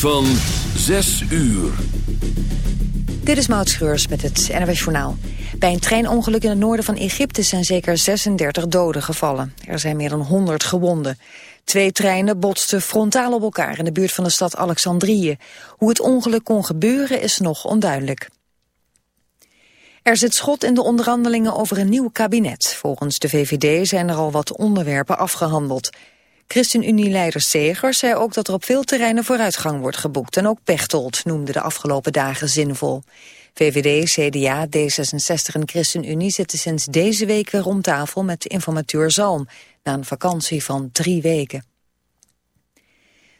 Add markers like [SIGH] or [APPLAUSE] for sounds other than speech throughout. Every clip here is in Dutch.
van 6 uur. Dit is Maud Schreurs met het NWS Journaal. Bij een treinongeluk in het noorden van Egypte zijn zeker 36 doden gevallen. Er zijn meer dan 100 gewonden. Twee treinen botsten frontaal op elkaar in de buurt van de stad Alexandrië. Hoe het ongeluk kon gebeuren is nog onduidelijk. Er zit schot in de onderhandelingen over een nieuw kabinet. Volgens de VVD zijn er al wat onderwerpen afgehandeld. ChristenUnie-leider Segers zei ook dat er op veel terreinen vooruitgang wordt geboekt. En ook Pechtold noemde de afgelopen dagen zinvol. VVD, CDA, D66 en ChristenUnie zitten sinds deze week weer om tafel met informateur Zalm... na een vakantie van drie weken.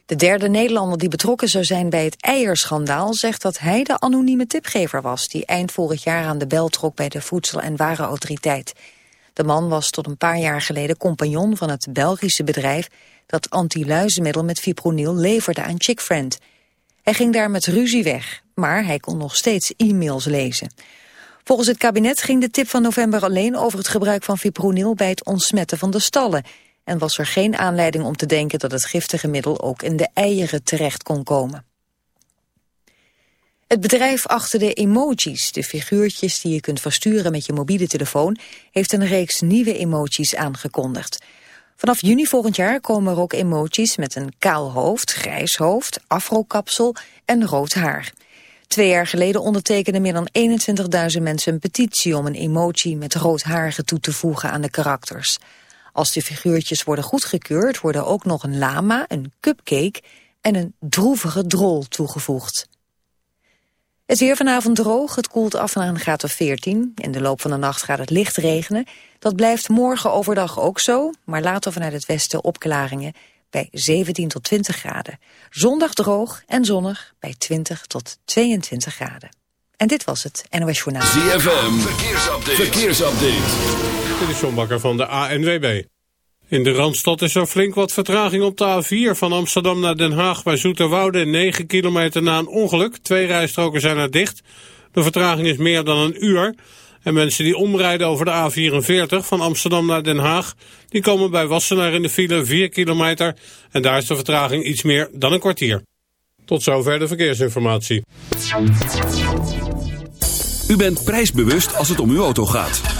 De derde Nederlander die betrokken zou zijn bij het eierschandaal... zegt dat hij de anonieme tipgever was... die eind vorig jaar aan de bel trok bij de Voedsel- en Warenautoriteit. De man was tot een paar jaar geleden compagnon van het Belgische bedrijf... dat antiluizenmiddel met fipronil leverde aan Chickfriend. Hij ging daar met ruzie weg, maar hij kon nog steeds e-mails lezen. Volgens het kabinet ging de tip van november alleen over het gebruik van fipronil... bij het ontsmetten van de stallen en was er geen aanleiding om te denken dat het giftige middel ook in de eieren terecht kon komen. Het bedrijf achter de emojis, de figuurtjes die je kunt versturen met je mobiele telefoon, heeft een reeks nieuwe emojis aangekondigd. Vanaf juni volgend jaar komen er ook emojis met een kaal hoofd, grijs hoofd, afrokapsel en rood haar. Twee jaar geleden ondertekenden meer dan 21.000 mensen een petitie om een emoji met rood haar toe te voegen aan de karakters. Als de figuurtjes worden goedgekeurd worden ook nog een lama, een cupcake en een droevige drol toegevoegd. Het weer vanavond droog, het koelt af naar een graad of 14. In de loop van de nacht gaat het licht regenen. Dat blijft morgen overdag ook zo, maar later vanuit het westen opklaringen bij 17 tot 20 graden. Zondag droog en zonnig bij 20 tot 22 graden. En dit was het NOS Journaal. ZFM, verkeersupdate. verkeersupdate. Dit is John Bakker van de ANWB. In de Randstad is er flink wat vertraging op de A4 van Amsterdam naar Den Haag bij Zoeterwoude. 9 kilometer na een ongeluk. Twee rijstroken zijn er dicht. De vertraging is meer dan een uur. En mensen die omrijden over de A44 van Amsterdam naar Den Haag... die komen bij Wassenaar in de file 4 kilometer. En daar is de vertraging iets meer dan een kwartier. Tot zover de verkeersinformatie. U bent prijsbewust als het om uw auto gaat.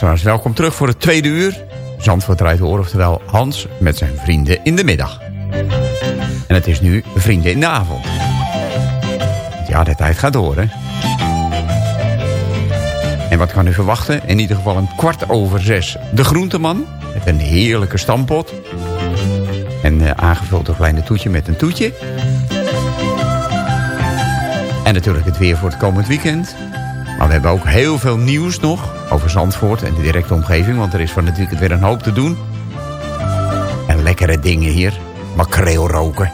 Luisteraars, welkom terug voor het tweede uur. Zandvoort draait door, oftewel Hans met zijn vrienden in de middag. En het is nu vrienden in de avond. Ja, de tijd gaat door, hè. En wat kan u verwachten? In ieder geval een kwart over zes. De groenteman, met een heerlijke stampot. En uh, aangevuld door kleine toetje met een toetje. En natuurlijk het weer voor het komend weekend. Maar we hebben ook heel veel nieuws nog over Zandvoort en de directe omgeving. Want er is van het weekend weer een hoop te doen. En lekkere dingen hier. Makreel roken.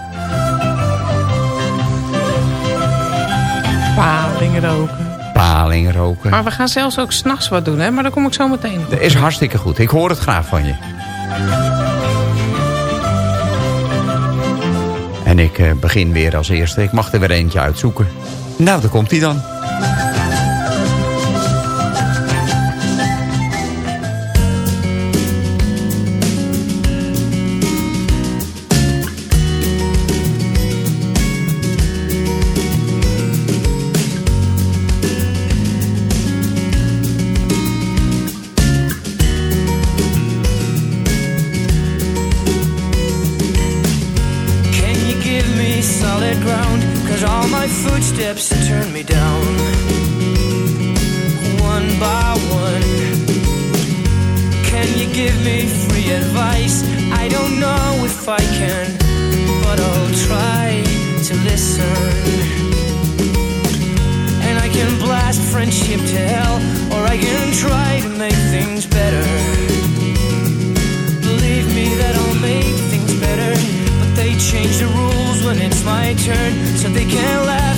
Palingen roken. Palingen roken. Maar we gaan zelfs ook s'nachts wat doen, hè? Maar daar kom ik zo meteen op. Dat is hartstikke goed. Ik hoor het graag van je. En ik uh, begin weer als eerste. Ik mag er weer eentje uitzoeken. Nou, daar komt hij dan. To listen. And I can blast friendship to hell, or I can try to make things better. Believe me that I'll make things better, but they change the rules when it's my turn, so they can't laugh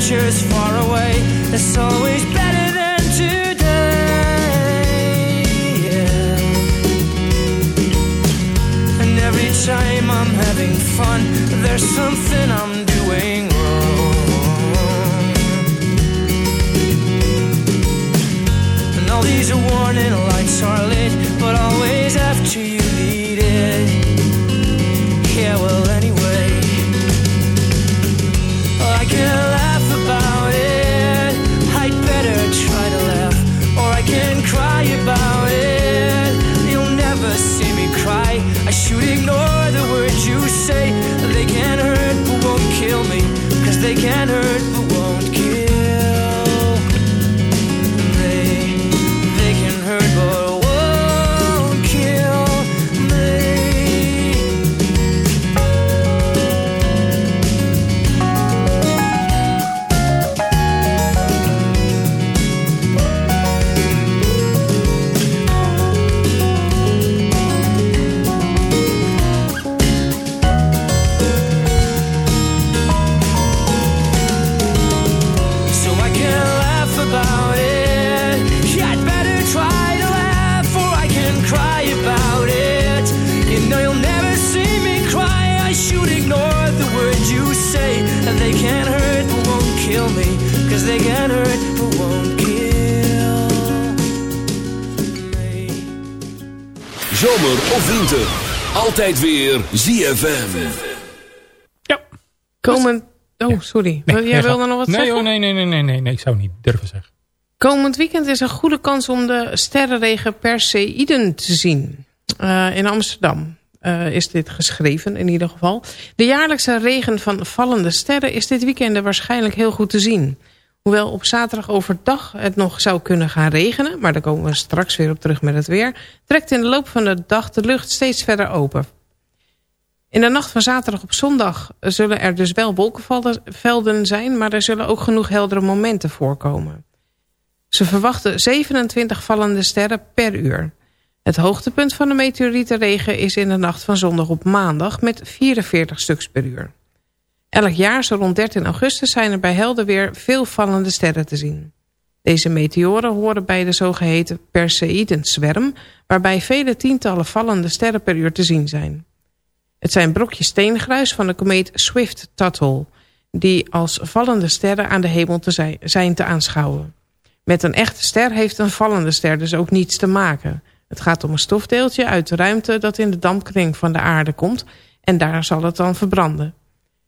future's far away, it's always better than today. Yeah. And every time I'm having fun, there's something I'm doing wrong. And all these are warning lights mannered Weer ZFM. Ja. Komend... Oh, sorry. Nee, Jij wilde nog wat nee, zeggen? hoor, nee, nee, nee, nee, nee, nee, ik zou niet durven zeggen. Komend weekend is een goede kans om de sterrenregen Perseiden te zien. Eh, in Amsterdam eh, is dit geschreven in ieder geval. De jaarlijkse regen van vallende sterren is dit weekend waarschijnlijk heel goed te zien. Hoewel op zaterdag overdag het nog zou kunnen gaan regenen... maar daar komen we straks weer op terug met het weer... trekt in de loop van de dag de lucht steeds verder open. In de nacht van zaterdag op zondag zullen er dus wel wolkenvelden zijn... maar er zullen ook genoeg heldere momenten voorkomen. Ze verwachten 27 vallende sterren per uur. Het hoogtepunt van de meteorietenregen is in de nacht van zondag op maandag met 44 stuks per uur. Elk jaar, zo rond 13 augustus, zijn er bij helder weer veel vallende sterren te zien. Deze meteoren horen bij de zogeheten Perseidenzwerm, waarbij vele tientallen vallende sterren per uur te zien zijn. Het zijn brokjes steengruis van de komeet Swift-Tuttle, die als vallende sterren aan de hemel te zijn, te aanschouwen. Met een echte ster heeft een vallende ster dus ook niets te maken. Het gaat om een stofdeeltje uit de ruimte dat in de dampkring van de aarde komt en daar zal het dan verbranden.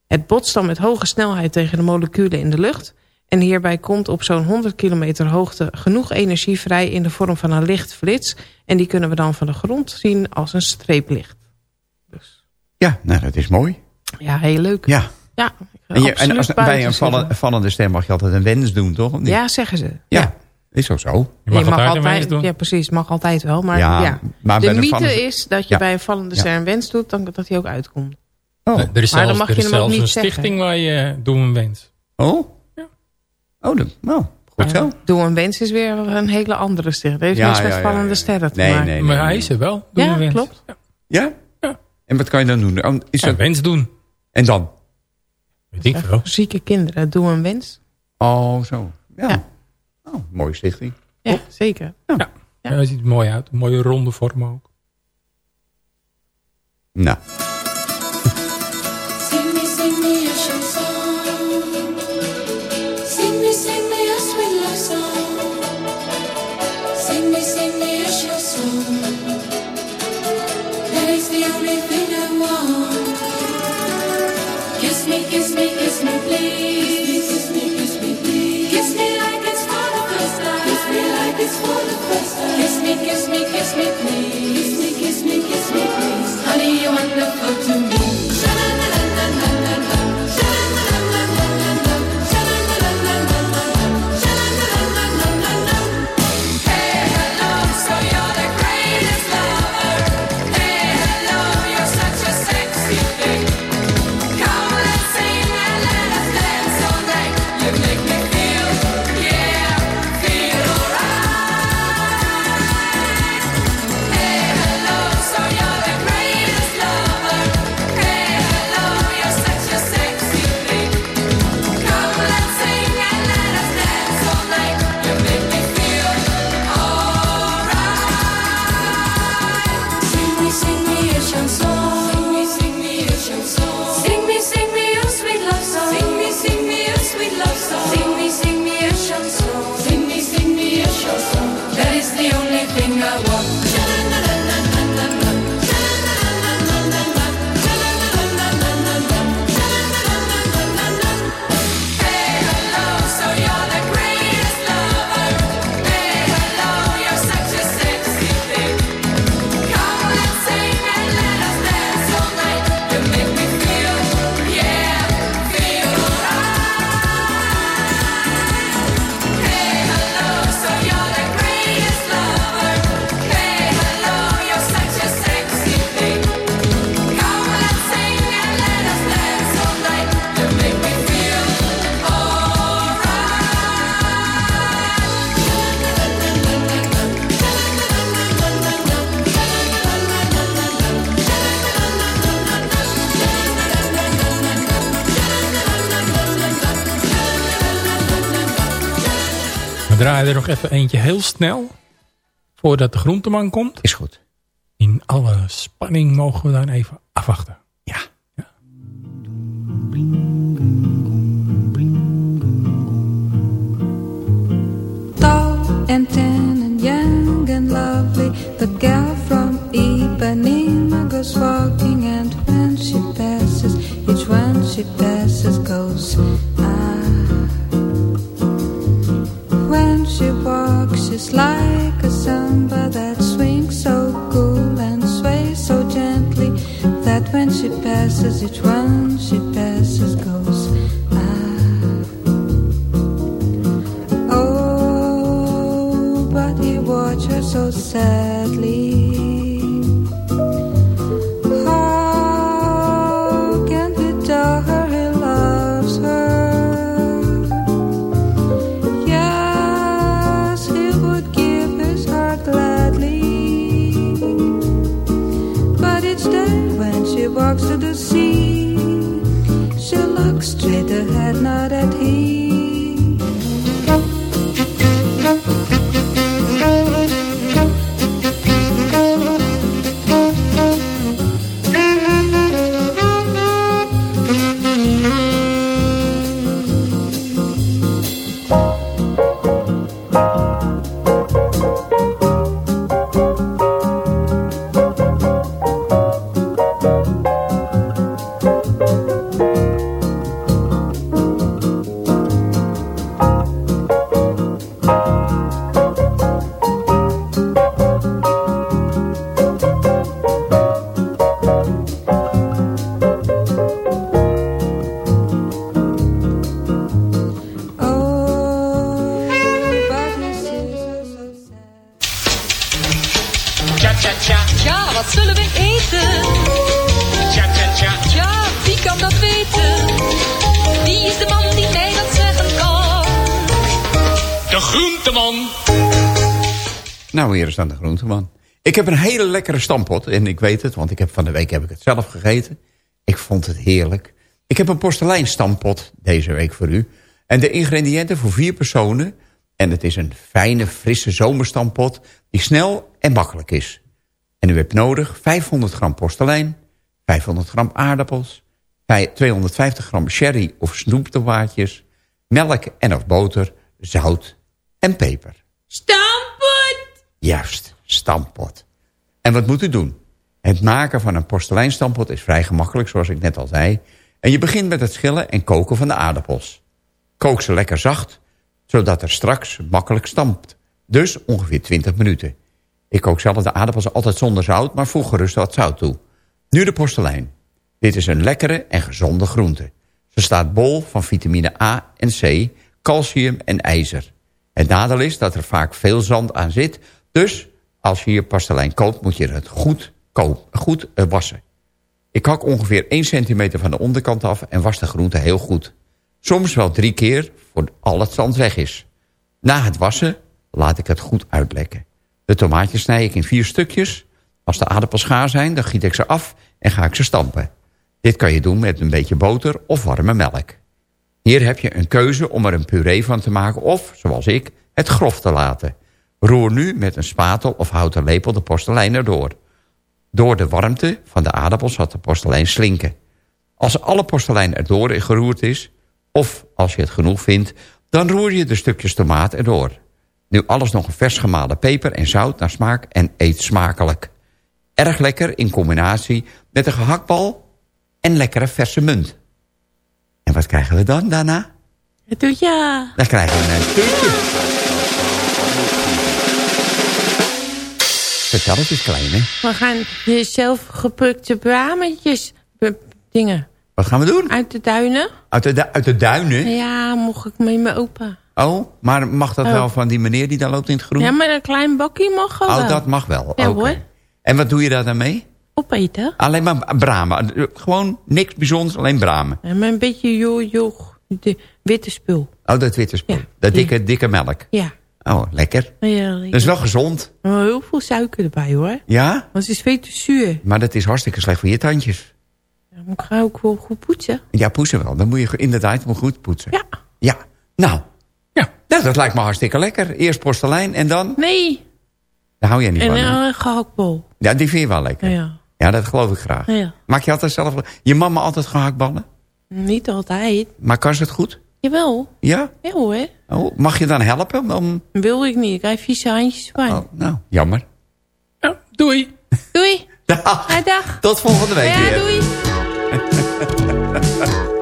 Het botst dan met hoge snelheid tegen de moleculen in de lucht en hierbij komt op zo'n 100 kilometer hoogte genoeg energie vrij in de vorm van een lichtflits en die kunnen we dan van de grond zien als een streeplicht. Ja, nou dat is mooi. ja, heel leuk. Ja. Ja, En, je, en absoluut als, bij een vallen- vallende stem mag je altijd een wens doen, toch? Of niet? Ja, zeggen ze. Ja, is ook zo. Je mag, je mag altijd, een altijd, wens doen. ja precies, mag altijd wel. Maar Ja, ja, maar de mythe vallende- is dat je Ja. bij een vallende ster een wens doet, dan dat hij ook uitkomt. Oh, Er is Maar dan zelfs, mag er je is hem ook niet een zeggen. stichting waar je eh, doe een wens. oh? Ja. Oh, nou, goed zo. Doe een wens is weer een hele andere ster. Dat heeft Ja, niks met vallende ja. sterren te Nee, maken. nee, maar nee, hij nee. is er wel. Doe Ja, een wens. klopt. Ja? Ja. En wat kan je dan doen? Oh, Is Ja, dat... een wens doen. En dan? Weet ik veel. Zieke kinderen, doe een wens. Oh, zo. Ja. Ja. Oh, mooie stichting. Ja, zeker. Ja, hij ziet er mooi uit. Een mooie ronde vorm ook. Nou. Nog even eentje heel snel. Voordat de groenteman komt. Is goed. In alle spanning mogen we dan even passes, each one she passes goes Nou, hier is dan de groenteman. Ik heb een hele lekkere stampot. En ik weet het, want ik heb van de week heb ik het zelf gegeten. Ik vond het heerlijk. Ik heb een porseleinstampot deze week voor u. En de ingrediënten voor vier personen. En het is een fijne, frisse zomerstampot die snel en makkelijk is. En u hebt nodig 500 gram porselein, 500 gram aardappels, bij 250 gram sherry of snoeptomaatjes, melk en of boter, zout en peper. Stampot! Juist, stampot. En wat moet u doen? Het maken van een porseleinstampot is vrij gemakkelijk, zoals ik net al zei. En je begint met het schillen en koken van de aardappels. Kook ze lekker zacht, zodat er straks makkelijk stampt. Dus ongeveer 20 minuten. Ik kook zelf de aardappels altijd zonder zout, maar voeg gerust wat zout toe. Nu de porcelein. Dit is een lekkere en gezonde groente. Ze staat bol van vitamine A en C, calcium en ijzer. Het nadeel is dat er vaak veel zand aan zit, dus als je je pastelein koopt moet je het goed, koop, goed uh, wassen. Ik hak ongeveer 1 centimeter van de onderkant af en was de groente heel goed. Soms wel drie keer voor al het zand weg is. Na het wassen laat ik het goed uitlekken. De tomaatjes snij ik in vier stukjes. Als de aardappels gaar zijn, dan giet ik ze af en ga ik ze stampen. Dit kan je doen met een beetje boter of warme melk. Hier heb je een keuze om er een puree van te maken of, zoals ik, het grof te laten. Roer nu met een spatel of houten lepel de porselein erdoor. Door de warmte van de aardappels zal de porselein slinken. Als alle porselein erdoor geroerd is, of als je het genoeg vindt... dan roer je de stukjes tomaat erdoor. Nu alles nog een vers gemalen peper en zout naar smaak en eet smakelijk. Erg lekker in combinatie met een gehaktbal en lekkere verse munt. En wat krijgen we dan daarna? Het doet ja. Dan krijgen we een toetje. Vertel het eens, kleine. We gaan je zelf gepukte brametjes dingen. Wat gaan we doen? Uit de duinen. Uit de, uit de duinen? Ja, mocht ik met mijn opa. Oh, maar mag dat Oh. wel van die meneer die daar loopt in het groen? Ja, maar een klein bakkie mag wel. oh, dat mag wel. Ja Oké. hoor. En wat doe je daar dan mee? Opeten. Alleen maar bramen. Gewoon niks bijzonders, alleen bramen. En met een beetje de witte spul. Oh, dat witte spul. Ja. Dat dikke, dikke melk. Ja. Oh, lekker. ja Dat is wel gezond. Maar heel veel suiker erbij hoor. Ja? Want het is veel te zuur. Maar dat is hartstikke slecht voor je tandjes. Ja, maar ik ook wel goed poetsen. Ja, poetsen wel. Dan moet je inderdaad moet goed poetsen. Ja. Ja. Nou. Ja. Nou, dat lijkt me hartstikke lekker. Eerst porselein en dan... Nee. Daar hou jij niet En van, dan een gehaktbal. Ja, die vind je wel lekker. Ja. Ja, dat geloof ik graag. Ja. Maak je altijd zelf... Je mama altijd gehaktballen? Niet altijd. Maar kan ze het goed? Jawel. Ja? Ja hoor. Oh, mag je dan helpen? Om... Wil ik niet. Ik krijg vieze handjes erbij. Oh, nou, jammer. Ja, doei. Doei. [LAUGHS] Dag. Ja, dag. Tot volgende week Ja, weer. doei. [LAUGHS]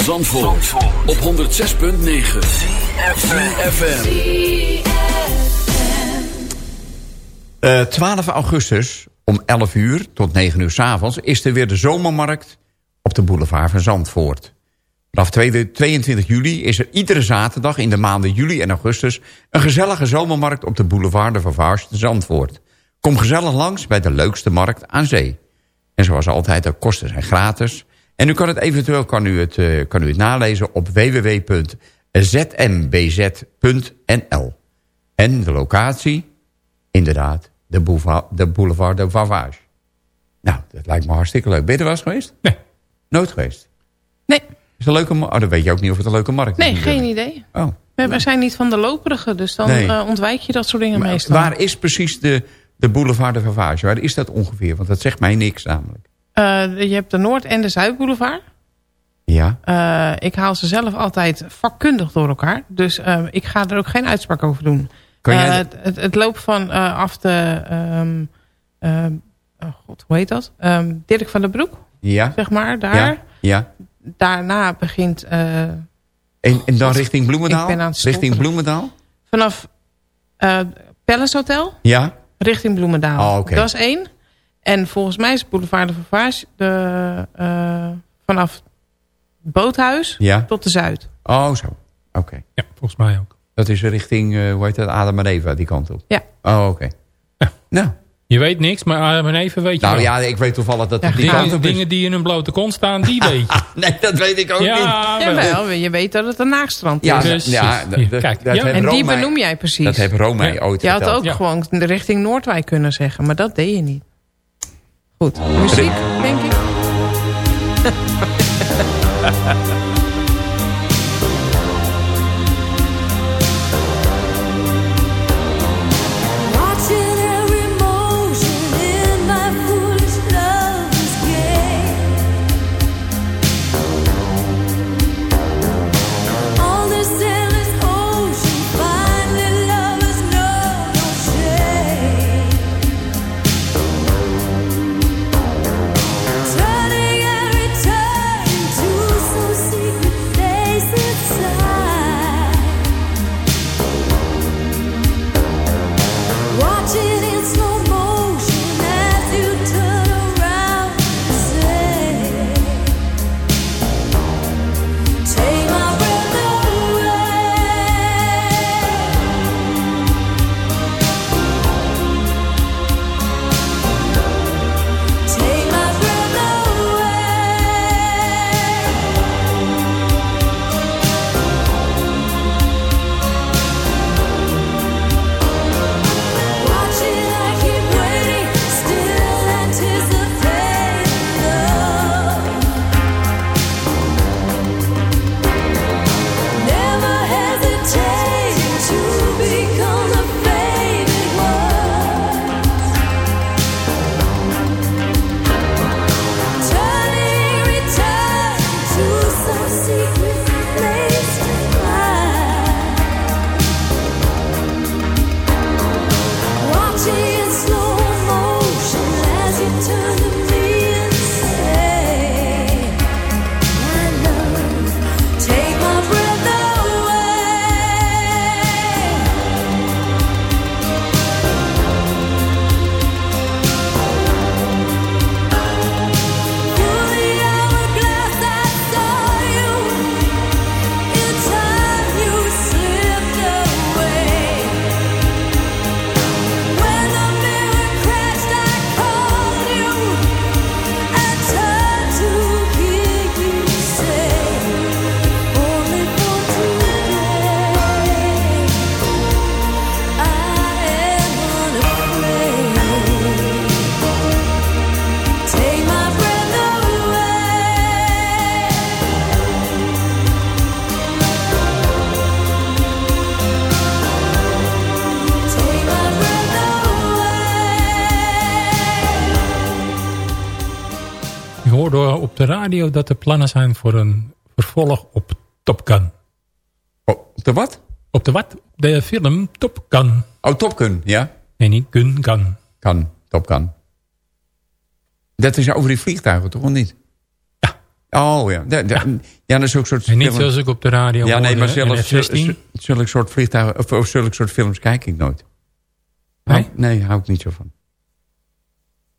Zandvoort, op 106.9 FM. Eh 12 augustus om 11 uur tot 9 uur s avonds is er weer de zomermarkt op de boulevard van Zandvoort. Vanaf 22 juli is er iedere zaterdag in de maanden juli en augustus... een gezellige zomermarkt op de boulevard de te Zandvoort. Kom gezellig langs bij de leukste markt aan zee. En zoals altijd, de kosten zijn gratis. En u kan het eventueel kan u het, eh, kan u het nalezen op www.zmbz.nl. En de locatie, inderdaad, de boulevard de, boulevard de Vavage. Nou, dat lijkt me hartstikke leuk. Ben je er wel eens geweest? Nee. Nooit geweest? Nee, Is het een leuke markt? Oh, dan weet je ook niet of het een leuke markt is. nee geen idee. Oh. We, zijn niet van de loperige, dus dan Nee. eh, ontwijk je dat soort dingen Maar meestal. waar is precies de, de boulevard de Vavage? Waar is dat ongeveer? Want dat zegt mij niks namelijk. Eh, je hebt de Noord- en de Zuidboulevard. Ja? Eh, ik haal ze zelf altijd vakkundig door elkaar. Dus eh, ik ga er ook geen uitspraak over doen. Kan jij de- het, het, loopt van af de... ehm, ehm, oh God, hoe heet dat? Ehm, Dirk van der Broek, Ja? zeg maar, daar. Ja? Ja? Daarna begint En, en dan richting Bloemendaal? Ik ben aan het richting. Bloemendaal? vanaf eh Palace Hotel Ja? richting Bloemendaal. Oh, oké. Dat is één. En volgens mij is Boulevard de Vavage de, eh, vanaf Boothuis Ja? tot de Zuid. Oh, zo. Oké. Ja, volgens mij ook. Dat is richting, eh, hoe heet dat, Adam en Eva, die kant op. Ja. Oh, oké. Ja. Nou, Je weet niks, maar Adam en even weet je nou wel. ja, ik weet toevallig dat Ja, die kant Dingen, op is. dingen die in een blote kont staan, die weet je. [LAUGHS] Nee, dat weet ik ook niet. ja, wel. Jawel, je weet dat het een naakstrand Ja, is. Precies. ja, Kijk, dat En die benoem jij precies. Dat heeft Rome mij Ja. ooit je had verteld. ook Ja. gewoon de richting Noordwijk kunnen zeggen, maar dat deed je niet. Goed, muziek, denk ik. [LAUGHS] hoorde op de radio dat er plannen zijn voor een vervolg op Top Gun. Oh, de wat? Op de wat? De film Top Gun. Oh, Top Gun, ja. Nee, niet Gun Gun. Kan, Top Gun. Dat is over die vliegtuigen, toch? Of niet? Ja. Oh, ja. Da- ja. dat is ook soort... En niet film- zoals ik op de radio Ja, nee, maar zelfs NF16. zul- zulke soort vliegtuigen... Of, of zulke soort films kijk ik nooit. Nee? Nee, hou ik niet zo van.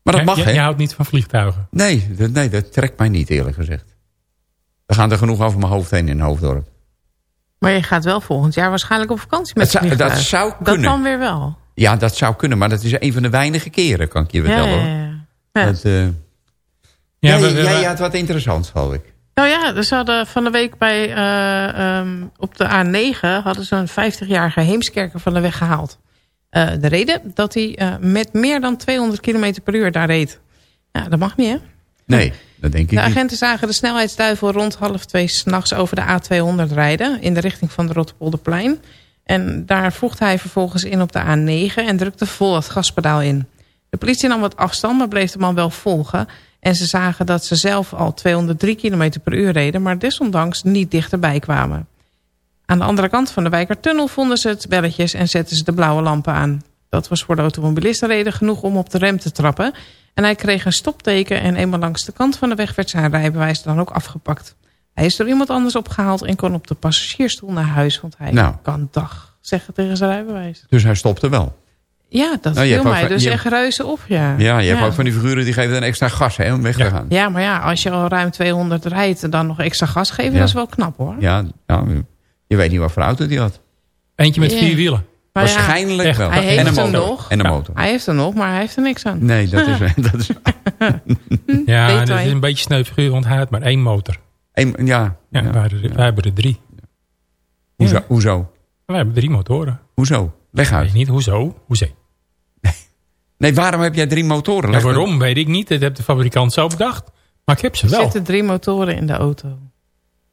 Maar dat Ja, mag, je, hè? je houdt niet van vliegtuigen. Nee, dat, nee, dat trekt mij niet, eerlijk gezegd. Er gaan er genoeg over mijn hoofd heen in Hoofddorp. Maar je gaat wel volgend jaar waarschijnlijk op vakantie met Dat zou- dat zou Dat kunnen. dan weer wel. Ja, dat zou kunnen, maar dat is een van de weinige keren, kan ik je vertellen. ja, hoor. ja. Ja. Dat, eh, Ja, jij, we- we- jij had wat interessants, geloof ik. Nou ja, dus ze hadden van de week bij, eh, ehm, op de A9 hadden ze een 50-jarige Heemskerker van de weg gehaald. Eh, de reden dat hij eh, met meer dan 200 km per uur daar reed. Ja, dat mag niet hè? Nee, dat denk ik De niet. agenten zagen de snelheidsduivel rond half twee s'nachts over de A200 rijden... in de richting van de Rotterpolderplein. En daar voegde hij vervolgens in op de A9 en drukte vol het gaspedaal in. De politie nam wat afstand, maar bleef de man wel volgen. En ze zagen dat ze zelf al 203 km per uur reden... maar desondanks niet dichterbij kwamen. Aan de andere kant van de Wijkertunnel vonden ze het belletjes... en zetten ze de blauwe lampen aan. Dat was voor de automobilisten reden genoeg om op de rem te trappen... En hij kreeg een stopteken en eenmaal langs de kant van de weg werd zijn rijbewijs dan ook afgepakt. Hij is door iemand anders opgehaald en kon op de passagiersstoel naar huis, want hij Nou. kan dag zeggen tegen zijn rijbewijs. Dus hij stopte wel. Ja, dat Nou, viel ook mij van- dus je- echt reuze op, ja. Ja, je hebt ook van die figuren die geven dan extra gas hè, om weg te gaan. Ja, maar ja, als je al ruim 200 rijdt en dan nog extra gas geven, Ja. dat is wel knap hoor. Ja, nou, je weet niet wat voor auto die had. Eentje met vier wielen. Maar Waarschijnlijk wel. Hij en heeft een hem motor. nog. En een Ja. motor. hij heeft er nog, maar hij heeft er niks aan. Nee, dat is... [LAUGHS] dat is [LAUGHS] Ja, dat is een beetje sneu figuur, want hij had maar één motor. een, ja. Ja, ja. Wij, hebben- wij hebben er drie. Hoezo? Ja. Hoezo? Wij hebben drie motoren. Hoezo? Leg Weet uit. niet, hoezo? Hoezo? [LAUGHS] Nee, waarom heb jij drie motoren? Waarom weet ik niet. Dat heeft de fabrikant zo bedacht. Maar ik heb ze Er wel. zitten drie motoren in de auto.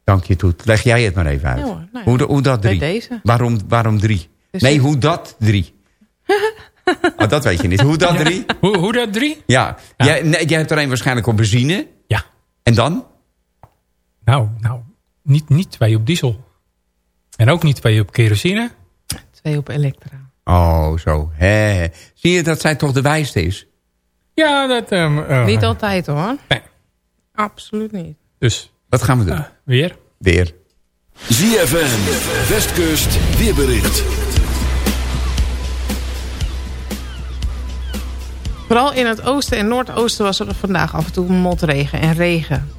Dank je, Toet. Leg jij het maar even uit. Ja hoor, nou ja. hoe, de- hoe dat Bij drie? deze. Waarom, waarom drie? Dus nee, hoe dat drie? oh, [LAUGHS] dat weet je niet. Hoe dat drie? Hoe, hoe dat drie? Ja. Ja. Jij, nee, jij hebt er een waarschijnlijk op benzine. Ja. En dan? Nou, nou niet, niet twee op diesel. En ook niet twee op kerosine. Twee op elektra. Oh, zo. Zie je dat zij toch de wijste is? Ja, dat... ehm, eh, Niet altijd hoor. Nee. Absoluut niet. Dus, Wat gaan we doen? weer. Weer. ZFM, Westkust, weerbericht. Vooral in het oosten en noordoosten was er vandaag af en toe motregen en regen.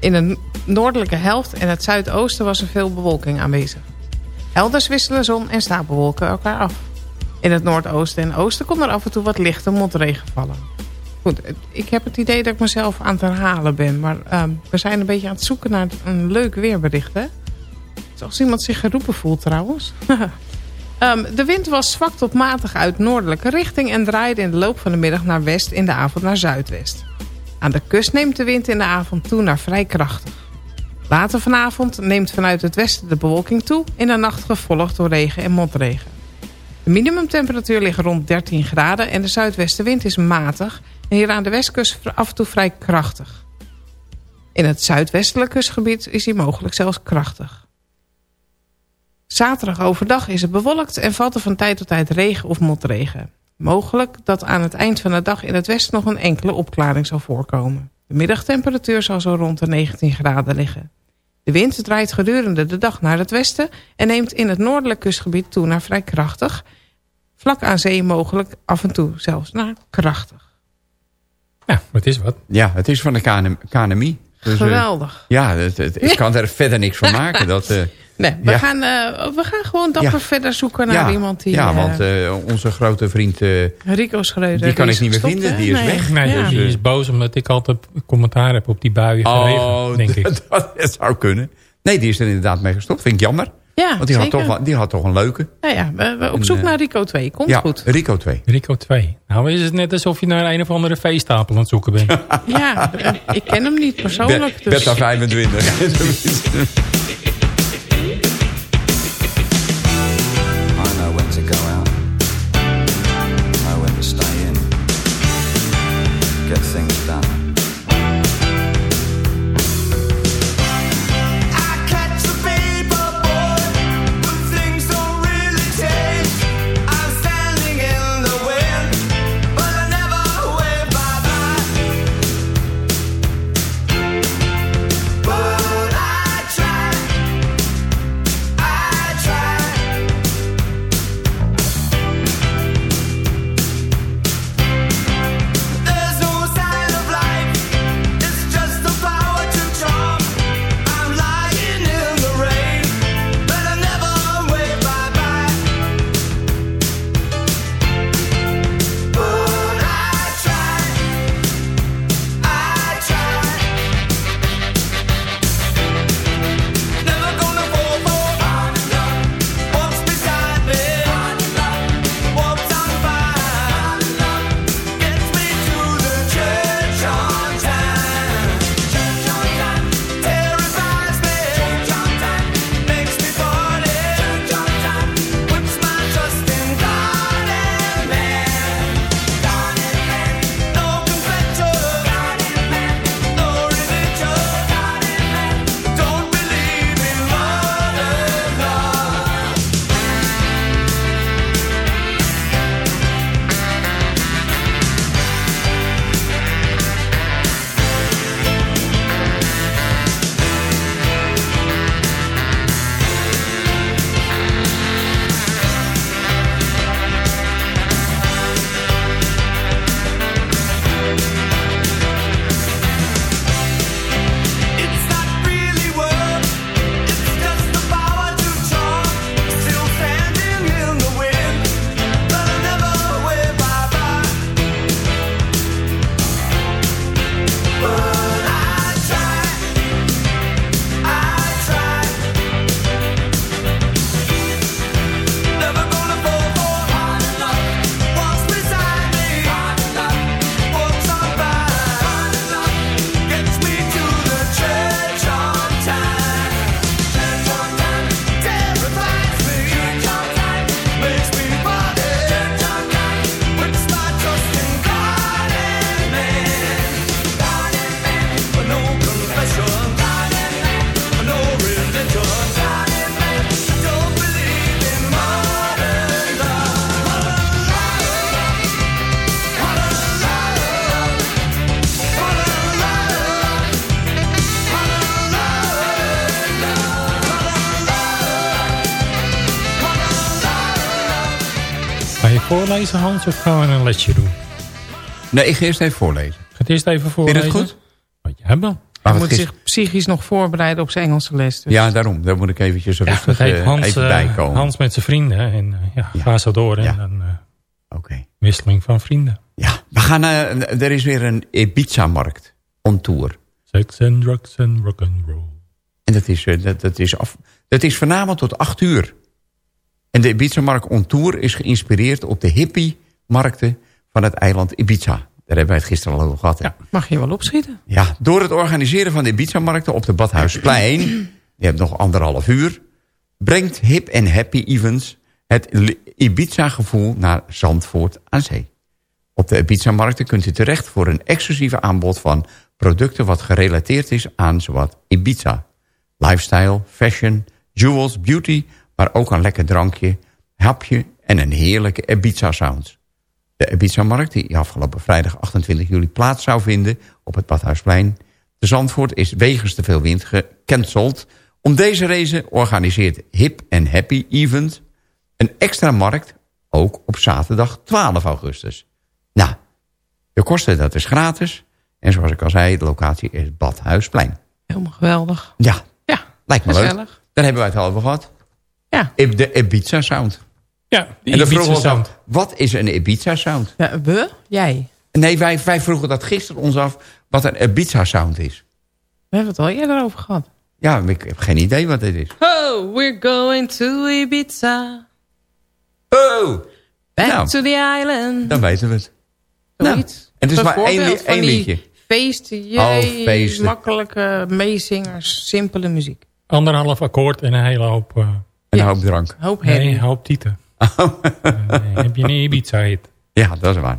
In de noordelijke helft en het zuidoosten was er veel bewolking aanwezig. Elders wisselen zon en stapelwolken elkaar af. In het noordoosten en oosten kon er af en toe wat lichte motregen vallen. Goed, ik heb het idee dat ik mezelf aan het herhalen ben. Maar ehm, we zijn een beetje aan het zoeken naar een leuk weerbericht, hè? Zoals iemand zich geroepen voelt trouwens. [LAUGHS] Ehm, de wind was zwak tot matig uit noordelijke richting... en draaide in de loop van de middag naar west in de avond naar zuidwest. Aan de kust neemt de wind in de avond toe naar vrij krachtig. Later vanavond neemt vanuit het westen de bewolking toe... in de nacht gevolgd door regen en motregen. De minimumtemperatuur ligt rond 13 graden... en de zuidwestenwind is matig... hier aan de westkust af en toe vrij krachtig. In het zuidwestelijk kustgebied is hij mogelijk zelfs krachtig. Zaterdag overdag is het bewolkt en valt er van tijd tot tijd regen of motregen. Mogelijk dat aan het eind van de dag in het westen nog een enkele opklaring zal voorkomen. De middagtemperatuur zal zo rond de 19 graden liggen. De wind draait gedurende de dag naar het westen en neemt in het noordelijk kustgebied toe naar vrij krachtig. Vlak aan zee mogelijk af en toe zelfs naar krachtig. Ja, wat is wat. Ja, het is van de KNM, KNMI. Dus, eh, Geweldig. ja, het, het- ik kan er verder niks van maken. Dat, eh, [LAUGHS] Nee, we, ja. gaan, eh, we gaan gewoon dapper Ja. verder zoeken naar ja, iemand die... ja, want eh, onze grote vriend... eh, Rico Schreuder. die kan ik niet meer vinden, die is Nee. weg. Nee, Ja. die is boos omdat ik altijd commentaar heb op die buien oh, denk ik. [LAUGHS] dat, dat zou kunnen. Nee, die is er inderdaad mee gestopt. Vind ik jammer. Ja, Want die had, toch, die had toch een leuke. Nou ja, we, we op zoek En, eh, naar Rico 2. Komt ja, goed. Rico 2. Rico 2. Nou is het net alsof je naar een of andere veestapel aan het zoeken bent. Ja, ik ken hem niet persoonlijk. Dus... Beta [LAUGHS] 25. [LAUGHS] voorlezen, Hans, of gaan we een lesje doen? Nee, ik ga eerst even voorlezen. Ga het eerst even Vind voorlezen. je het goed? Wat je hebt dan. Maar Hij moet zich psychisch nog voorbereiden op zijn Engelse les. Dus. Ja, daarom. Daar moet ik eventjes Ja, rustig eh, Hans, even eh, bij komen. Hans met zijn vrienden. En eh, ja, Ja. ga zo door. En Ja. dan eh, Oké. wisseling van vrienden. Ja, we gaan. Er is weer een Ibiza-markt on tour. Sex and drugs and rock'n'roll. En dat is, eh, dat, dat, is af, dat is vanavond tot acht uur. En de Ibiza-markt on tour is geïnspireerd op de hippie-markten van het eiland Ibiza. Daar hebben wij het gisteren al over gehad. hè? Ja. Mag je wel opschieten? Ja, door het organiseren van de Ibiza-markten op de Badhuisplein... je hebt nog anderhalf uur... brengt Hip en Happy Events het Ibiza-gevoel naar Zandvoort aan zee. Op de Ibiza-markten kunt u terecht voor een exclusieve aanbod van producten... wat gerelateerd is aan zowat Ibiza. Lifestyle, fashion, jewels, beauty... maar ook een lekker drankje, hapje en een heerlijke Ibiza-sounds. De Ibiza-markt, die afgelopen vrijdag 28 juli plaats zou vinden op het Badhuisplein. De Zandvoort is wegens te veel wind gecanceld. Om deze reden organiseert Hip en Happy Event een extra markt, ook op zaterdag 12 augustus. Nou, de kosten dat is gratis. En zoals ik al zei, de locatie is Badhuisplein. Helemaal geweldig. Ja, Ja, lijkt me leuk. gezellig. Daar hebben wij het al over gehad. Ja. De Ibiza Sound. Ja, die En dan vroegen Ibiza we ons sound. af, wat is een Ibiza Sound? ja. We? Jij? Nee, wij, wij vroegen dat gisteren ons af wat een Ibiza sound is. We hebben het al eerder over gehad. Ja, ik heb geen idee wat dit is. Oh, we're going to Ibiza. Oh, Back Nou. to the island. dan weten we het. Nou, en het is maar één, één liedje. Feesten, jee, Oh, makkelijke meezingers, simpele muziek. Anderhalf akkoord en een hele hoop... eh Een Ja. hoop drank. Hoop herrie. nee, een hoop tieten. [LAUGHS] Eh, heb je een Ibiza-hit? Ja, dat is waar.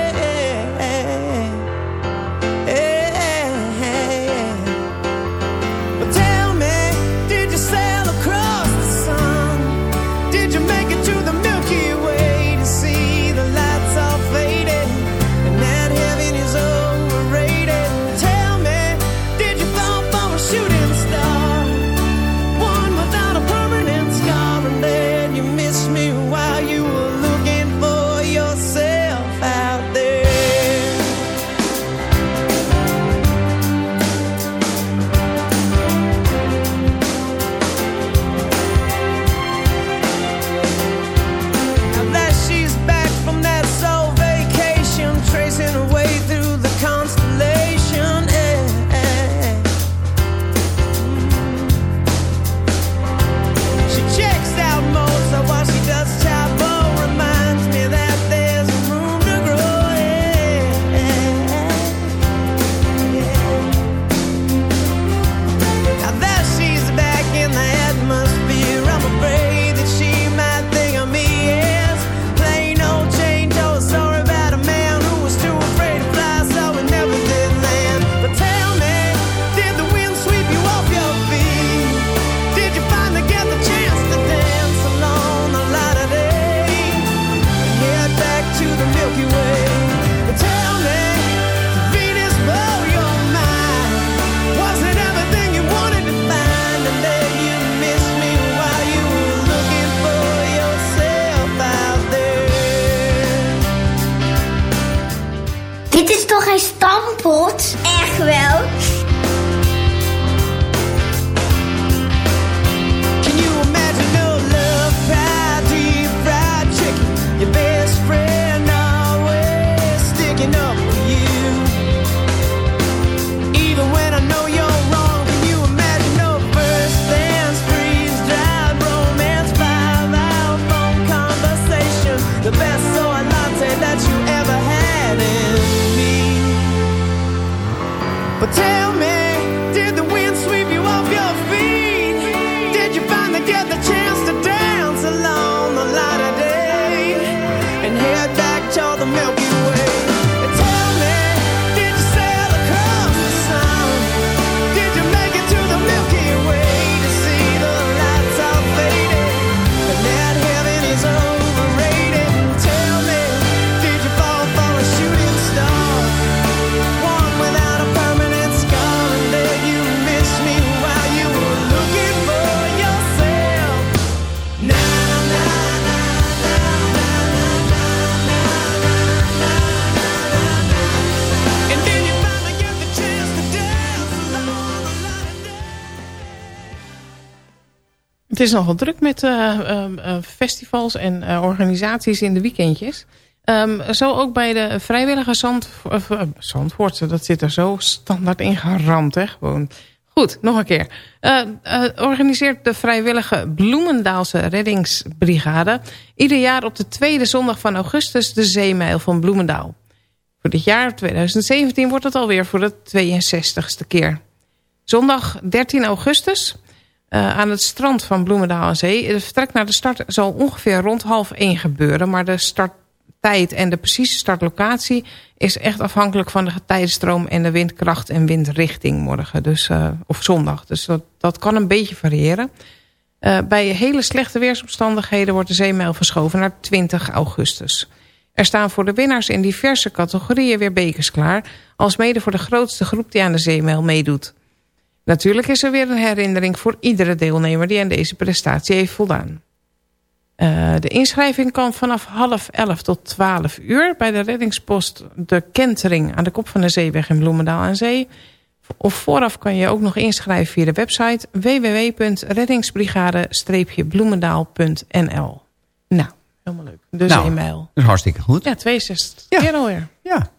Is nogal druk met eh, ehm, eh, festivals en eh, organisaties in de weekendjes. Ehm, zo ook bij de vrijwillige zand, Zandvoortse. Dat zit er zo standaard in geramd, hè, gewoon. Goed, nog een keer. Organiseert de vrijwillige Bloemendaalse reddingsbrigade... ieder jaar op de tweede zondag van augustus de zeemijl van Bloemendaal. Voor dit jaar, 2017, wordt het alweer voor de 62ste keer. Zondag 13 augustus eh, aan het strand van Bloemendaal aan Zee. De vertrek naar de start zal ongeveer rond half één gebeuren. Maar de starttijd en de precieze startlocatie is echt afhankelijk van de tijdstroom en de windkracht en windrichting morgen. Dus, eh, of zondag. Dus dat, dat kan een beetje variëren. Eh, bij hele slechte weersomstandigheden wordt de zeemijl verschoven naar 20 augustus. Er staan voor de winnaars in diverse categorieën weer bekers klaar... als mede voor de grootste groep die aan de zeemijl meedoet. Natuurlijk is er weer een herinnering voor iedere deelnemer... die aan deze prestatie heeft voldaan. Eh, de inschrijving kan vanaf half elf tot 12 uur... bij de reddingspost De Kentering aan de kop van de zeeweg in Bloemendaal aan Zee... Of vooraf kan je ook nog inschrijven via de website www.reddingsbrigade-bloemendaal.nl. Nou, helemaal leuk. Dus Nou, e mail. Dat is hartstikke goed. Ja, 62 Ja. keer alweer. Ja.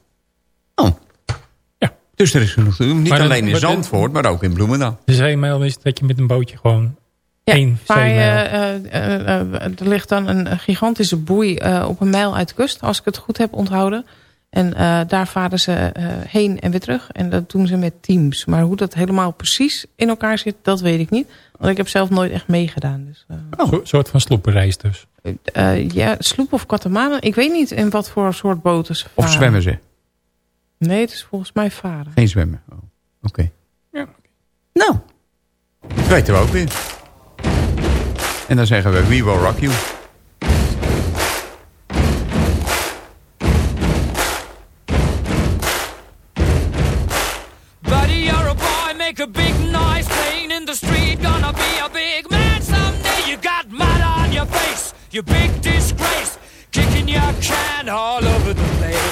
Oh. Dus er is genoeg te doen. Niet Maar alleen in maar de- Zandvoort, maar ook in Bloemendaal. De zeemijl is dat je met een bootje gewoon Ja, één maar eh, eh, eh, er ligt dan een gigantische boei eh, op een mijl uit de kust, als ik het goed heb onthouden. En eh, daar varen ze eh, heen en weer terug. En dat doen ze met teams. Maar hoe dat helemaal precies in elkaar zit, dat weet ik niet. Want ik heb zelf nooit echt meegedaan. Dus, eh, Een soort van sloepenreis dus. eh, ja, sloep of katamanen. Ik weet niet in wat voor soort boten ze Of varen. zwemmen ze? Nee, het is volgens mij varen. Geen zwemmen. Oh, Oké. Ja. Nou. Dat weten we ook weer. En dan zeggen we We Will Rock You. Buddy, you're a boy, make a big noise playing in the street. Gonna be a big man someday. You got mud on your face, you big disgrace. Kicking your can all over the place,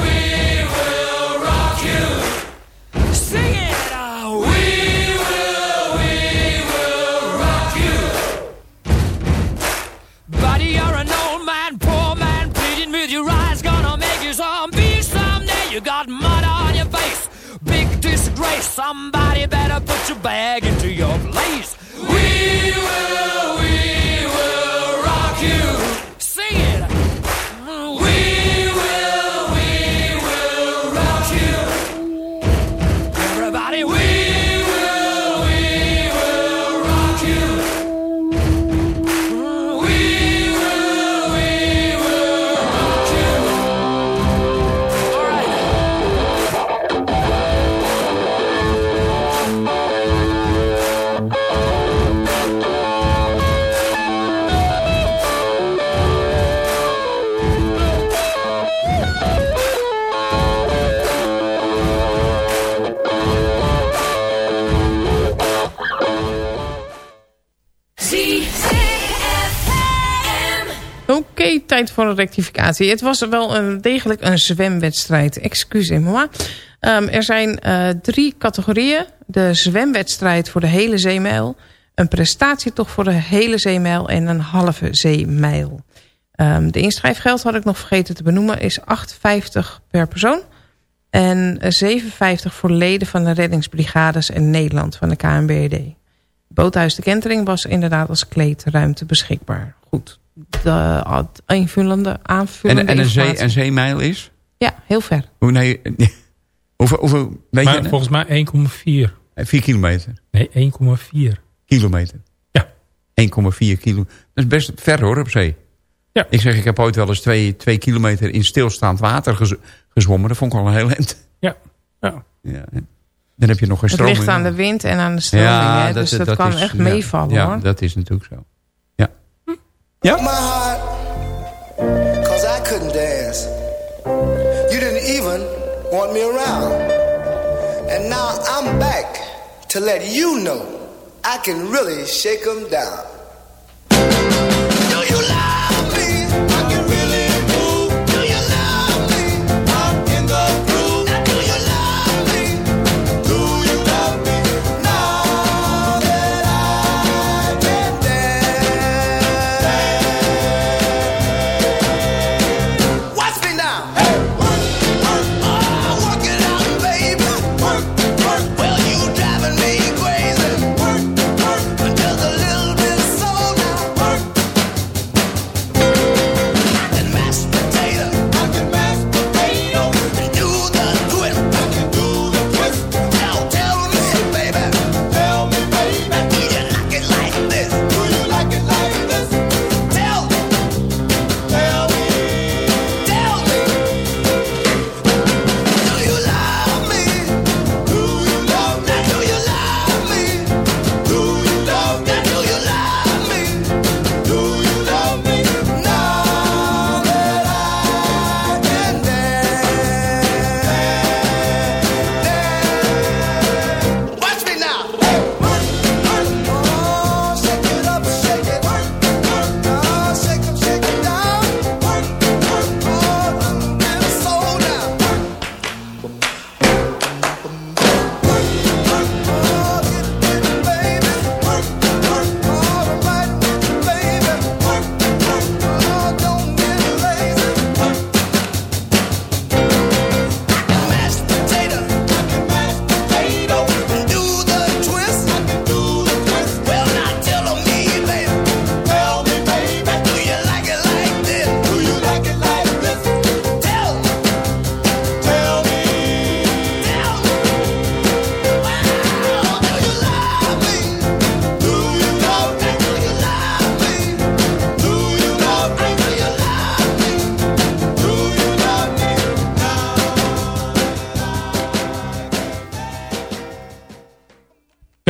will You got mud on your face, big disgrace. Somebody better put your bag into your place. We will, we tijd voor een rectificatie. Het was wel een, degelijk een zwemwedstrijd. Excusez-moi. Ehm, er zijn eh, drie categorieën. De zwemwedstrijd voor de hele zeemijl. een prestatietocht voor de hele zeemijl en een halve zeemijl. Ehm, de inschrijfgeld, had ik nog vergeten te benoemen, is 8,50 per persoon. En 7,50 voor leden van de reddingsbrigades in Nederland van de KNBD. Boothuis de Kentering was inderdaad als kleedruimte beschikbaar. Goed, de aanvullende, aanvullende En, en, een, zee, een zeemijl is? Ja, heel ver. Hoe, nee, [LAUGHS] hoeveel, hoeveel weet Maar je? volgens mij 1,4. 4 kilometer. Nee, 1,4. Kilometer. Ja. 1,4 kilo. Dat is best ver hoor op zee. Ja. Ik zeg, ik heb ooit wel eens twee, twee kilometer in stilstaand water gez- gezwommen. Dat vond ik al een heel eind. Ja. ja. Ja. Dan heb je nog een Het stroming. ligt aan de wind en aan de stroming. hè, dus dat, kan is- echt ja. meevallen ja, hoor. dat is natuurlijk zo. Ja? my heart, cause I couldn't dance. You didn't even want me around. And now I'm back to let you know I can really shake 'em down.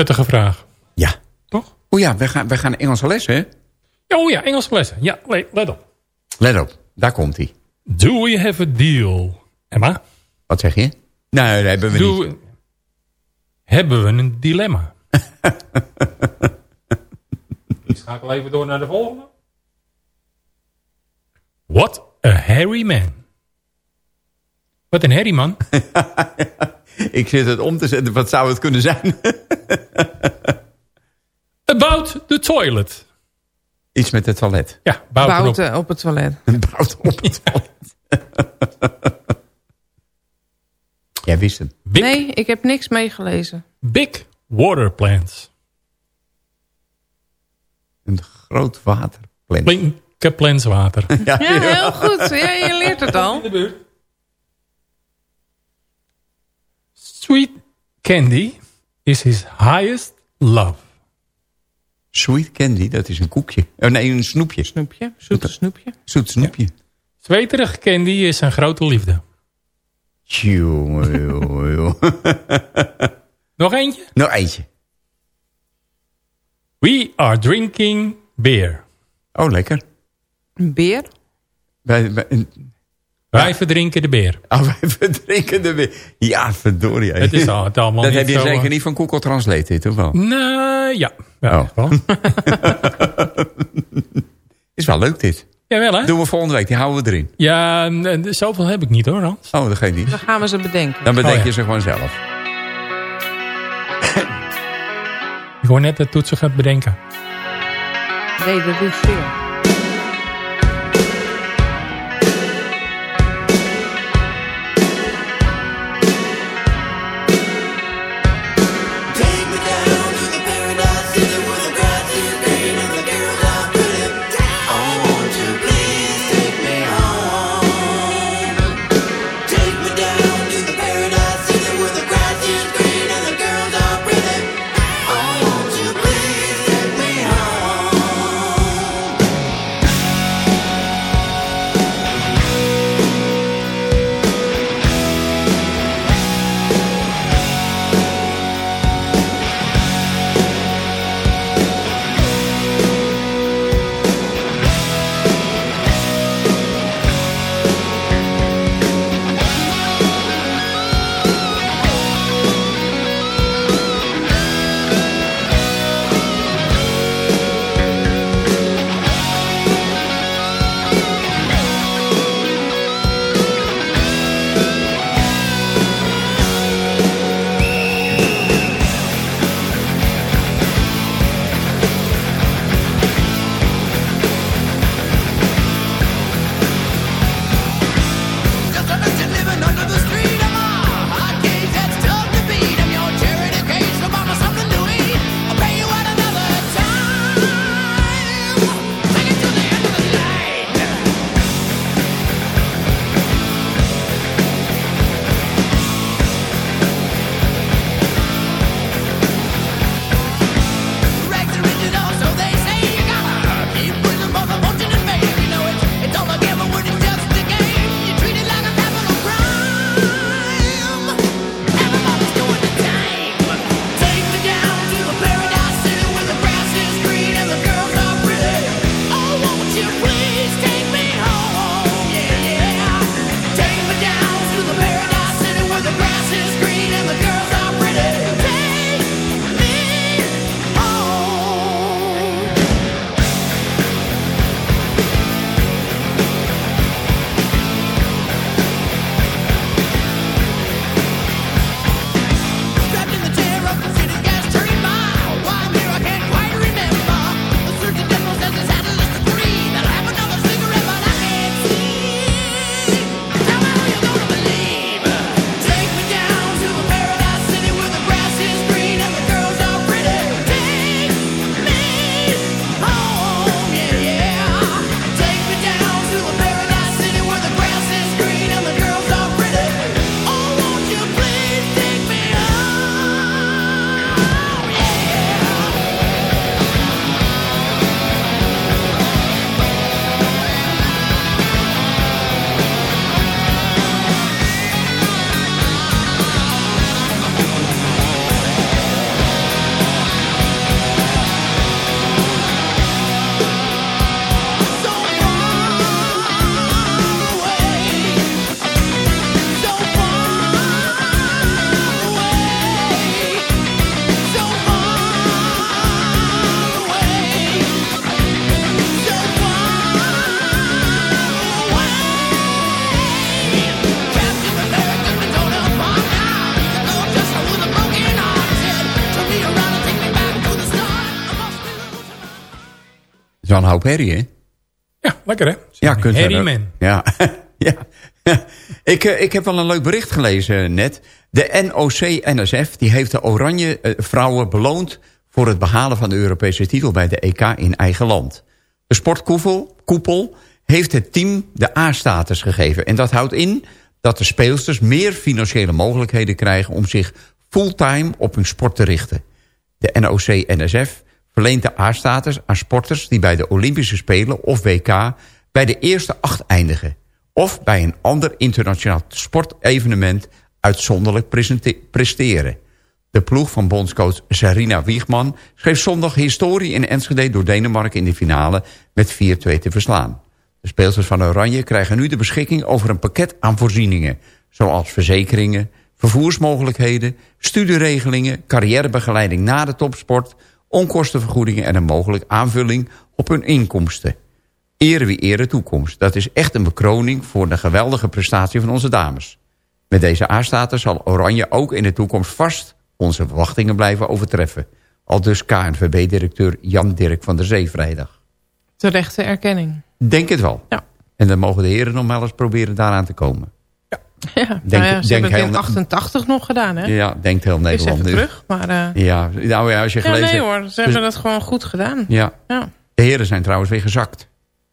Vraag. Ja. Toch? Oh ja, we gaan, we gaan Engelse les, hè? Oh ja, Engelse lessen. Ja, le- let op. Let op, daar komt hij. Do we have a deal? Emma? Wat zeg je? Nee, dat hebben we Do- niet. Hebben we een dilemma? [LAUGHS] Ik schakel even door naar de volgende. What a hairy man. Wat een hairy man. [LAUGHS] [LAUGHS] Ik zit het om te zetten. Wat zou het kunnen zijn? [LAUGHS] About the toilet. Iets met het toilet. Ja, bouten op. Bouten op het toilet. [LAUGHS] Bout op het toilet. Jij wist het. Big, Nee, ik heb niks meegelezen. big water plants. Een groot waterplant. Flinke plants water. Ja, heel goed. Ja, je leert het al. Sweet candy is his highest love. Sweet candy, dat is een koekje. Oh nee, een snoepje. Snoepje, zoete snoepje. Zoet snoepje. Zweterig candy is zijn grote liefde. Jonge. [LAUGHS] Nog eentje? Nou, eentje. We are drinking beer. Oh, lekker. Een beer. Wij, wij, Wij verdrinken de beer. [LAUGHS] oh, wij verdrinken er weer. Ja, verdorie. Het is al, het allemaal Dat niet heb je zo, zeker eh, niet van Google Translate, dit, of wel? Nee, ja. ja Oh. wel. [LAUGHS] Is wel leuk, dit. Jawel, hè? Doen we volgende week, die houden we erin. Ja, zoveel heb ik niet hoor, Hans. Oh, dat geeft niet. Dan gaan we ze bedenken. Dan bedenk Oh, ja. je ze gewoon zelf. Ik hoor net dat Toetsen gaat bedenken. Nee, dat doet veel. Een hoop herrie, hè? Ja, lekker hè? Ja, kunt Harry Man. Ja, [LAUGHS] ja. [LAUGHS] Ik, eh, ik heb wel een leuk bericht gelezen eh, net. De NOC-NSF die heeft de Oranje eh, vrouwen beloond... voor het behalen van de Europese titel bij de EK in eigen land. De sportkoepel koepel heeft het team de A-status gegeven. En dat houdt in dat de speelsters meer financiële mogelijkheden krijgen... om zich fulltime op hun sport te richten. De NOC-NSF verleent de A-status aan sporters... die bij de Olympische Spelen of WK bij de eerste acht eindigen. Of bij een ander internationaal sportevenement uitzonderlijk presteren. De ploeg van bondscoach Sarina Wiegman schreef zondag historie in Enschede... door Denemarken in de finale met 4-2 te verslaan. De speelsters van Oranje krijgen nu de beschikking over een pakket aan voorzieningen... zoals verzekeringen, vervoersmogelijkheden, studieregelingen... carrièrebegeleiding na de topsport, onkostenvergoedingen... en een mogelijk aanvulling op hun inkomsten. Ere wie ere toekomst. Dat is echt een bekroning voor de geweldige prestatie van onze dames. Met deze A-status zal Oranje ook in de toekomst vast onze verwachtingen blijven overtreffen. Al dus KNVB-directeur Jan Dirk van der Zee vrijdag. Terechte erkenning. Denk het wel. Ja. En dan mogen de heren nog wel eens proberen daaraan te komen. Ja, Denk- nou ja, ze denk hebben het in heel- 88 nog gedaan, hè? Ja, denkt heel Is Nederland even nu. terug, maar... eh, Ja, nou ja, als je ja, gelezen nee hoor, ze dus- hebben dat gewoon goed gedaan. Ja. Ja. De heren zijn trouwens weer gezakt.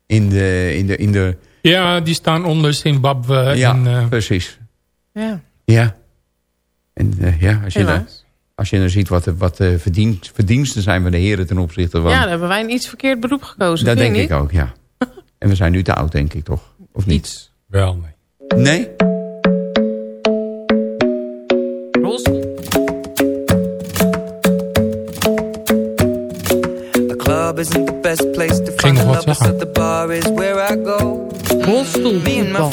In de... In de, in de Ja, die staan onder Zimbabwe. ja, en, eh, precies. Ja. Ja. En eh, ja, als je, dan, als je dan ziet wat de, wat de verdien- verdiensten zijn van de heren ten opzichte van... ja, dan hebben wij een iets verkeerd beroep gekozen. dat denk ik niet? ook, ja. [LAUGHS] en we zijn nu te oud, denk ik toch? Of niet? Iets. Wel, nee. Nee?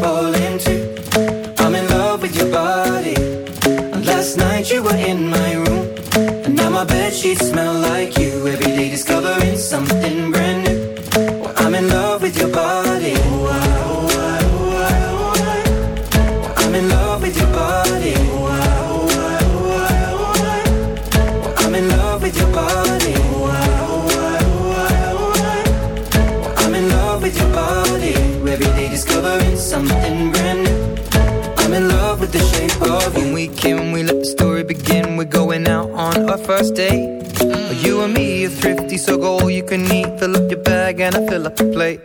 Falling too. I'm in love with your body. And last night you were in my room. And now my bed smell like you. Every day discovering something brand new. I'm in love with your body. Oh, I, oh, I, oh, I, oh, I. I'm in love with your body. Oh, I, oh, I, oh, I, oh, I. I'm in love with your body. Oh, I, oh, I, oh, I, oh, I. I'm in love with your body. Something brand new. I'm in love with the shape of you. When we came, we let the story begin. We're going out on our first date. You and me are thrifty, so go all you can eat. Fill up your bag and I fill up the plate.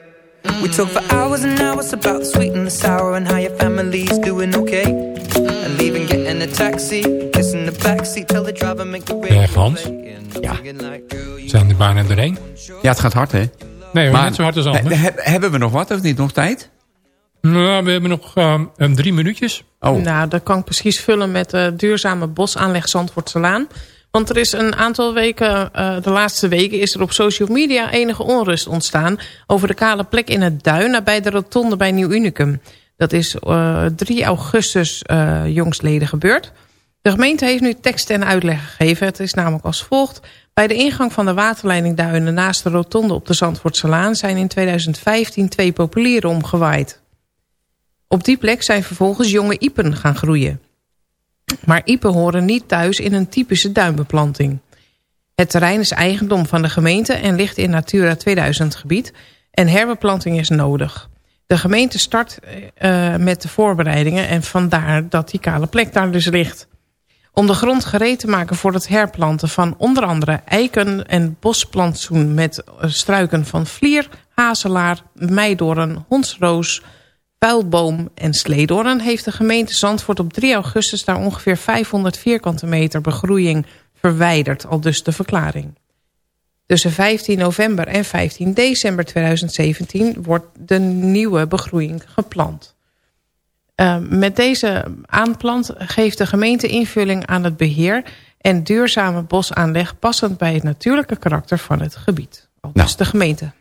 We talk for hours and hours about the sweet and the sour and how your family's doing okay. And leaving, getting a taxi, kissing the backseat, tell the driver make the radio Echt, Hans? Ja. Zijn er bijna doorheen. Ja, het gaat hard, hè? Nee, maar net zo hard als anders. he- he- hebben we nog wat of niet? Nog tijd? Nou, we hebben nog ehm, ehm, drie minuutjes. Oh, Nou, dat kan ik precies vullen met de duurzame bosaanleg Zandvoortselaan. Want er is een aantal weken, eh, de laatste weken, is er op social media enige onrust ontstaan over de kale plek in het duin nabij de rotonde bij Nieuw Unicum. Dat is eh 3 augustus eh jongstleden gebeurd. De gemeente heeft nu tekst en uitleg gegeven. Het is namelijk als volgt. Bij de ingang van de waterleiding Duinen naast de rotonde op de Zandvoortselaan zijn in 2015 twee populieren omgewaaid. Op die plek zijn vervolgens jonge iepen gaan groeien. Maar iepen horen niet thuis in een typische duinbeplanting. Het terrein is eigendom van de gemeente en ligt in Natura 2000 gebied en herbeplanting is nodig. De gemeente start eh, met de voorbereidingen en vandaar dat die kale plek daar dus ligt. Om de grond gereed te maken voor het herplanten van onder andere eiken en bosplantsoen met eh, struiken van vlier, hazelaar, meidoorn, hondsroos, puilboom en sleedoorn heeft de gemeente Zandvoort op 3 augustus daar ongeveer 500 vierkante meter begroeiing verwijderd, al dus de verklaring. Tussen 15 november en 15 december 2017 wordt de nieuwe begroeiing geplant. Uh, met deze aanplant geeft de gemeente invulling aan het beheer en duurzame bosaanleg passend bij het natuurlijke karakter van het gebied. Al dus Nou. de gemeente.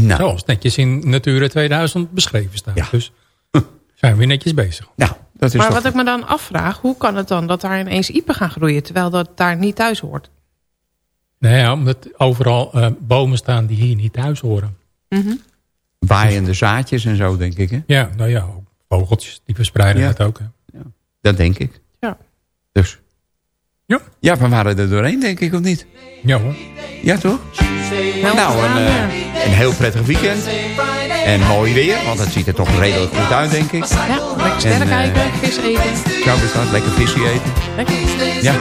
Nou, Zoals netjes in Natura 2000 beschreven staat. Ja. Dus [LAUGHS] zijn we weer netjes bezig. nou dat is Maar wat ik me dan afvraag, hoe kan het dan dat daar ineens iepen gaan groeien... terwijl dat daar niet thuis hoort? Nee, ja, omdat overal eh, bomen staan die hier niet thuis horen. Waaiende zaadjes en zo, denk ik, hè? Ja, nou ja, vogeltjes die verspreiden Ja. dat ook. Hè. Dat denk ik. Ja. Dus. Ja. Ja, we waren er doorheen, denk ik, of niet? Ja hoor. Ja, toch? Wel nou, een, eh, ja. een heel prettig weekend. En mooi weer, want het ziet er toch redelijk goed uit, denk ik. Ja, lekker sterren En, eh, kijken, vis eten. Dat, lekker visje eten. Lekker. Ja,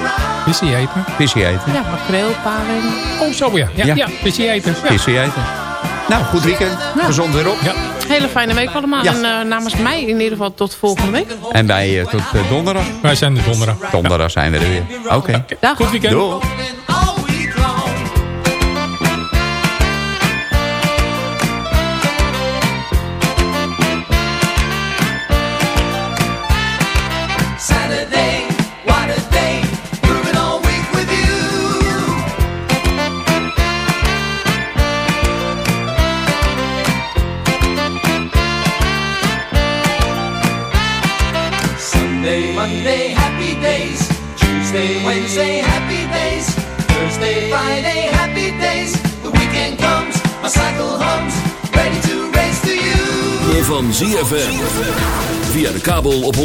Visie eten. visje eten. Ja, makreel, paling. Oh, zo ja. Ja, Ja. ja. visie eten. Ja. Visje eten. Nou, goed weekend. Gezond weer op. Ja. Hele fijne week allemaal. Ja. En eh, namens mij in ieder geval tot volgende week. En wij eh, tot eh, donderdag. Wij zijn de donderdag. Donderdag zijn we er weer. Oké. Dag. Goed weekend. Doei. Tuesday, Wednesday, happy days. Thursday, Friday, happy days. The weekend comes, my cycle hums, ready to race to you. Van ZFM. Via de kabel op 104.5.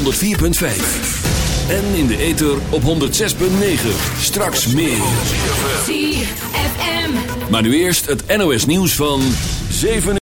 En in de ether op 106.9. Straks meer. ZFM. Maar nu eerst het NOS nieuws van 7